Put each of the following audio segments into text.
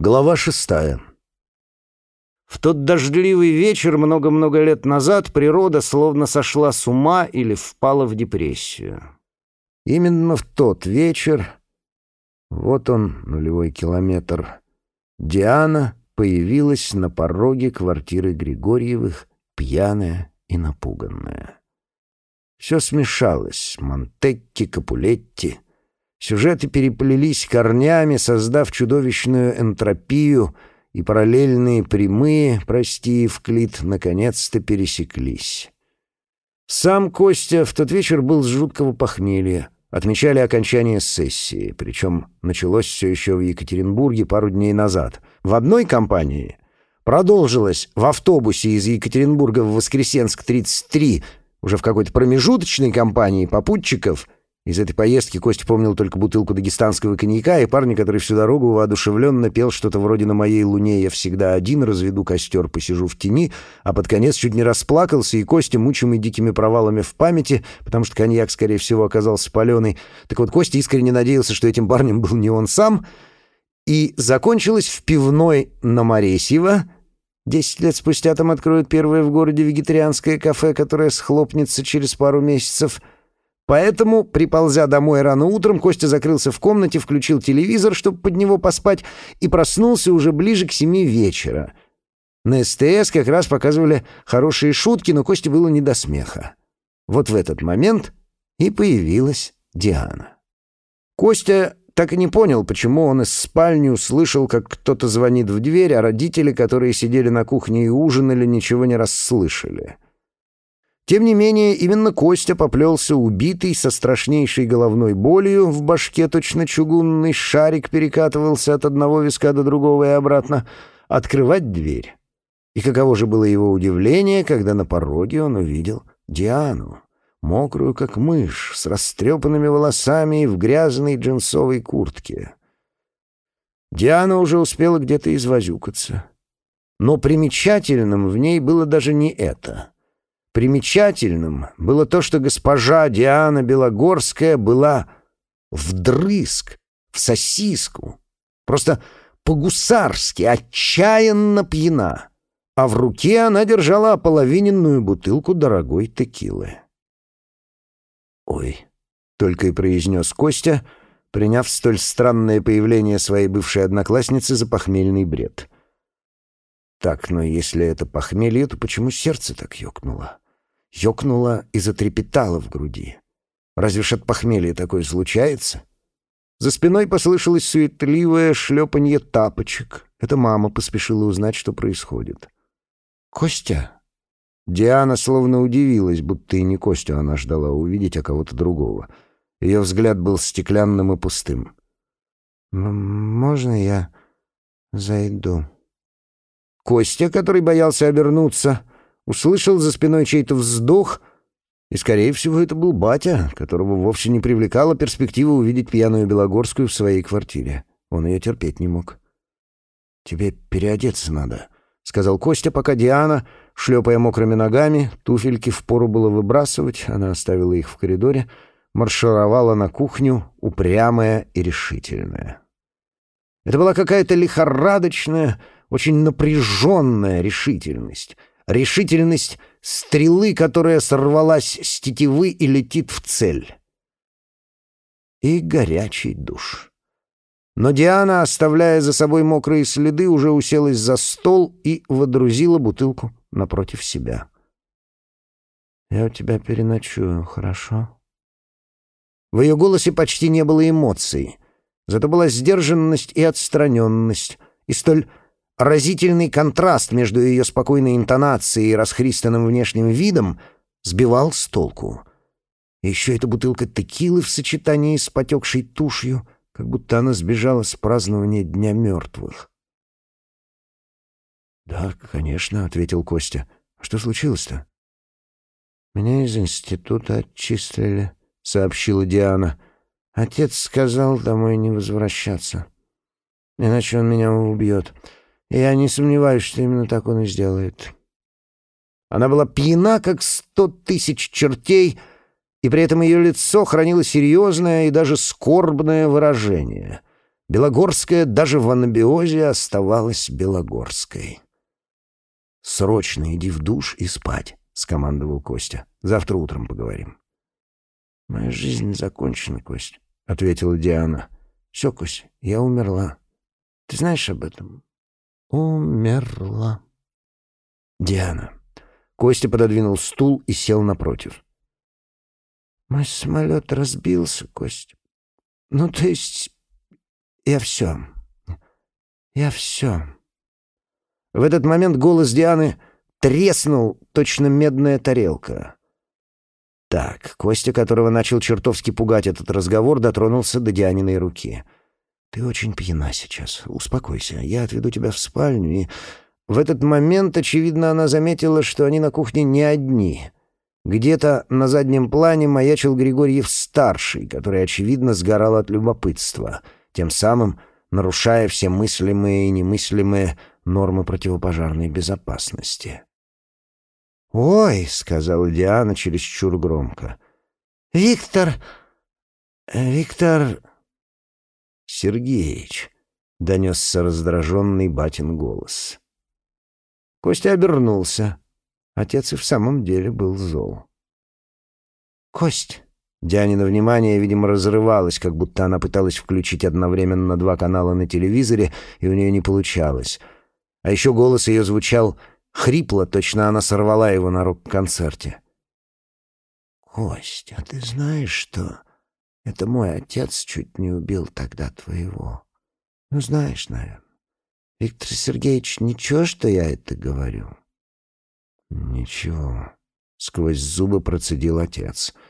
Глава шестая. В тот дождливый вечер много-много лет назад природа словно сошла с ума или впала в депрессию. Именно в тот вечер, вот он, нулевой километр, Диана появилась на пороге квартиры Григорьевых, пьяная и напуганная. Все смешалось — Монтекки, Капулетти — Сюжеты переплелись корнями, создав чудовищную энтропию, и параллельные прямые, прости, Евклид, наконец-то пересеклись. Сам Костя в тот вечер был с жуткого похмелья. Отмечали окончание сессии, причем началось все еще в Екатеринбурге пару дней назад. В одной компании продолжилось в автобусе из Екатеринбурга в Воскресенск-33, уже в какой-то промежуточной компании попутчиков — из этой поездки Костя помнил только бутылку дагестанского коньяка и парня, который всю дорогу воодушевленно пел что-то вроде «На моей луне я всегда один, разведу костер, посижу в тени», а под конец чуть не расплакался, и Костя, мучимый дикими провалами в памяти, потому что коньяк, скорее всего, оказался паленый. Так вот, Костя искренне надеялся, что этим парнем был не он сам, и закончилось в пивной на Моресьево. Десять лет спустя там откроют первое в городе вегетарианское кафе, которое схлопнется через пару месяцев — Поэтому, приползя домой рано утром, Костя закрылся в комнате, включил телевизор, чтобы под него поспать, и проснулся уже ближе к семи вечера. На СТС как раз показывали хорошие шутки, но Косте было не до смеха. Вот в этот момент и появилась Диана. Костя так и не понял, почему он из спальни услышал, как кто-то звонит в дверь, а родители, которые сидели на кухне и ужинали, ничего не расслышали. Тем не менее, именно Костя поплелся убитый со страшнейшей головной болью, в башке точно чугунный шарик перекатывался от одного виска до другого и обратно, открывать дверь. И каково же было его удивление, когда на пороге он увидел Диану, мокрую как мышь, с растрепанными волосами и в грязной джинсовой куртке. Диана уже успела где-то извозюкаться. Но примечательным в ней было даже не это — Примечательным было то, что госпожа Диана Белогорская была вдрызг, в сосиску, просто по-гусарски, отчаянно пьяна, а в руке она держала ополовиненную бутылку дорогой текилы. «Ой», — только и произнес Костя, приняв столь странное появление своей бывшей одноклассницы за похмельный бред. «Так, но если это похмелье, то почему сердце так ёкнуло?» ёкнуло и затрепетало в груди. Разве ж от похмелья такое случается? За спиной послышалось суетливое шлепанье тапочек. Это мама поспешила узнать, что происходит. «Костя?» Диана словно удивилась, будто и не Костю она ждала увидеть, а кого-то другого. Ее взгляд был стеклянным и пустым. «Можно я зайду?» Костя, который боялся обернуться, услышал за спиной чей-то вздох, и, скорее всего, это был батя, которого вовсе не привлекала перспектива увидеть пьяную Белогорскую в своей квартире. Он ее терпеть не мог. «Тебе переодеться надо», — сказал Костя, пока Диана, шлепая мокрыми ногами, туфельки впору было выбрасывать, она оставила их в коридоре, маршировала на кухню, упрямая и решительная. Это была какая-то лихорадочная, очень напряженная решительность — решительность стрелы, которая сорвалась с тетивы и летит в цель. И горячий душ. Но Диана, оставляя за собой мокрые следы, уже уселась за стол и водрузила бутылку напротив себя. «Я у тебя переночую, хорошо?» В ее голосе почти не было эмоций, зато была сдержанность и отстраненность, и столь Разительный контраст между ее спокойной интонацией и расхристанным внешним видом сбивал с толку. Еще эта бутылка текилы в сочетании с потекшей тушью, как будто она сбежала с празднования Дня мертвых. «Да, конечно», — ответил Костя. «А что случилось-то?» «Меня из института отчислили», — сообщила Диана. «Отец сказал домой не возвращаться, иначе он меня убьет». Я не сомневаюсь, что именно так он и сделает. Она была пьяна, как сто тысяч чертей, и при этом ее лицо хранило серьезное и даже скорбное выражение. Белогорская даже в анабиозе оставалась Белогорской. «Срочно иди в душ и спать», — скомандовал Костя. «Завтра утром поговорим». «Моя жизнь закончена, Костя», — ответила Диана. «Все, Костя, я умерла. Ты знаешь об этом?» «Умерла». «Диана». Костя пододвинул стул и сел напротив. «Мой самолет разбился, Костя. Ну, то есть я все. Я все. В этот момент голос Дианы треснул, точно медная тарелка. Так, Костя, которого начал чертовски пугать этот разговор, дотронулся до Дианиной руки. «Ты очень пьяна сейчас. Успокойся. Я отведу тебя в спальню и...» В этот момент, очевидно, она заметила, что они на кухне не одни. Где-то на заднем плане маячил Григорьев-старший, который, очевидно, сгорал от любопытства — тем самым нарушая все мыслимые и немыслимые нормы противопожарной безопасности. «Ой», — сказала Диана чересчур громко, — «Виктор... Виктор...» «Сергеич», — донесся раздраженный батин голос. Костя обернулся. Отец и в самом деле был зол. «Кость!» Дианина внимание, видимо, разрывалось, как будто она пыталась включить одновременно два канала на телевизоре, и у нее не получалось. А еще голос ее звучал хрипло, точно она сорвала его на рок-концерте. «Кость, а ты знаешь, что это мой отец чуть не убил тогда твоего? Ну, знаешь, наверное. Виктор Сергеевич, ничего, что я это говорю?» «Ничего», — сквозь зубы процедил отец —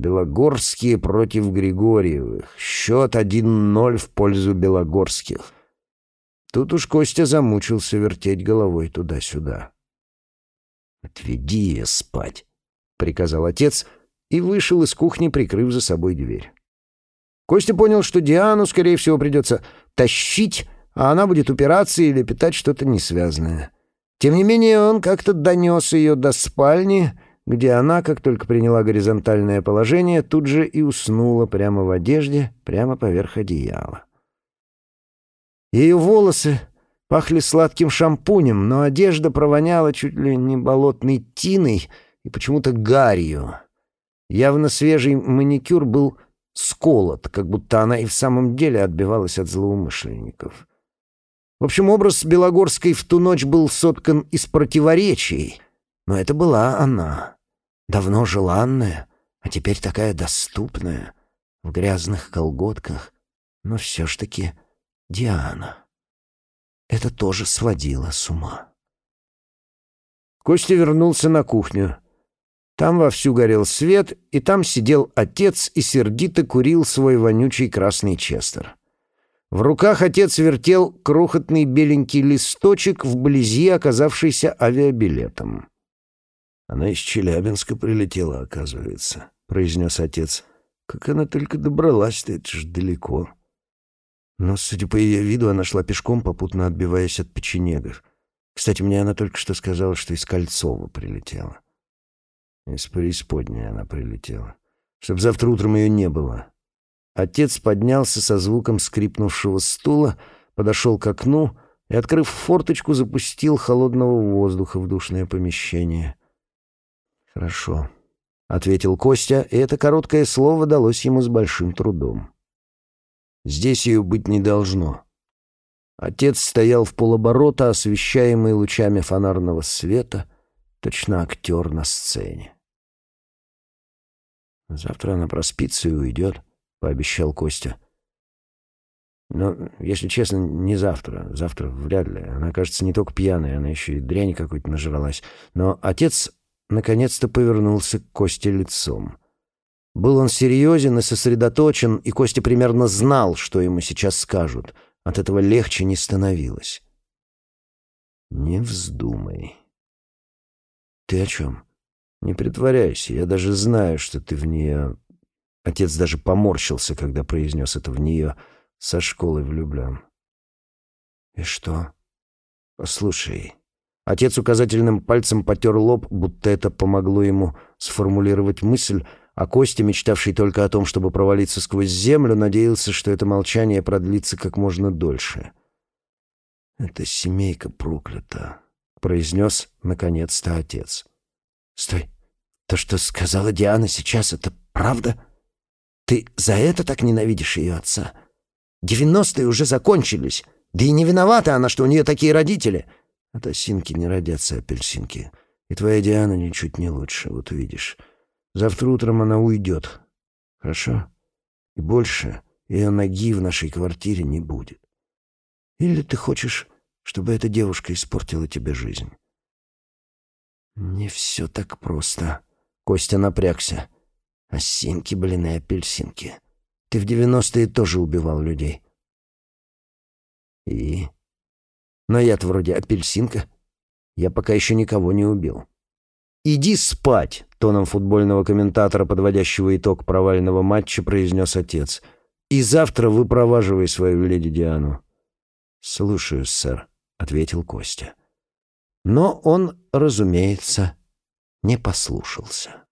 Белогорские против Григорьевых. Счет 1-0 в пользу Белогорских. Тут уж Костя замучился вертеть головой туда-сюда. «Отведи ее спать», — приказал отец и вышел из кухни, прикрыв за собой дверь. Костя понял, что Диану, скорее всего, придется тащить, а она будет упираться или питать что-то несвязанное. Тем не менее, он как-то донес ее до спальни — где она, как только приняла горизонтальное положение, тут же и уснула прямо в одежде, прямо поверх одеяла. Ее волосы пахли сладким шампунем, но одежда провоняла чуть ли не болотной тиной и почему-то гарью. Явно свежий маникюр был сколот, как будто она и в самом деле отбивалась от злоумышленников. В общем, образ Белогорской в ту ночь был соткан из противоречий, но это была она давно желанная, а теперь такая доступная, в грязных колготках, но все ж таки Диана. Это тоже сводило с ума. Костя вернулся на кухню. Там вовсю горел свет, и там сидел отец и сердито курил свой вонючий красный честер. В руках отец вертел крохотный беленький листочек, вблизи оказавшийся авиабилетом. Она из Челябинска прилетела, оказывается, — произнес отец. Как она только добралась-то, это ж далеко. Но, судя по ее виду, она шла пешком, попутно отбиваясь от печенегов. Кстати, мне она только что сказала, что из Кольцова прилетела. Из преисподней она прилетела. Чтоб завтра утром ее не было. Отец поднялся со звуком скрипнувшего стула, подошел к окну и, открыв форточку, запустил холодного воздуха в душное помещение. «Хорошо», — ответил Костя, и это короткое слово далось ему с большим трудом. «Здесь ее быть не должно». Отец стоял в полоборота, освещаемый лучами фонарного света, точно актер на сцене. «Завтра она проспится и уйдет», — пообещал Костя. «Но, если честно, не завтра. Завтра вряд ли. Она, кажется, не только пьяная, она еще и дрянь какой-то нажралась. Но отец наконец-то повернулся к Косте лицом. Был он серьезен и сосредоточен, и Костя примерно знал, что ему сейчас скажут. От этого легче не становилось. «Не вздумай». «Ты о чем?» «Не притворяйся, я даже знаю, что ты в нее...» Отец даже поморщился, когда произнес это в нее. Со школы влюблен. «И что?» «Послушай, Отец указательным пальцем потер лоб, будто это помогло ему сформулировать мысль, А Костя, мечтавший только о том, чтобы провалиться сквозь землю, надеялся, что это молчание продлится как можно дольше. «Это семейка проклята», — произнес наконец-то отец. «Стой! То, что сказала Диана сейчас, это правда? Ты за это так ненавидишь ее отца? Девяностые уже закончились, да и не виновата она, что у нее такие родители. От осинки не родятся апельсинки, и твоя Диана ничуть не лучше, вот увидишь». Завтра утром она уйдет. Хорошо? И больше ее ноги в нашей квартире не будет. Или ты хочешь, чтобы эта девушка испортила тебе жизнь? Не все так просто. Костя напрягся. Осинки, блин, и апельсинки. Ты в девяностые тоже убивал людей. И? Но я-то вроде апельсинка. Я пока еще никого не убил. «Иди спать!» — тоном футбольного комментатора, подводящего итог провального матча, произнес отец. «И завтра выпроваживай свою леди Диану». «Слушаюсь, сэр», — ответил Костя. Но он, разумеется, не послушался.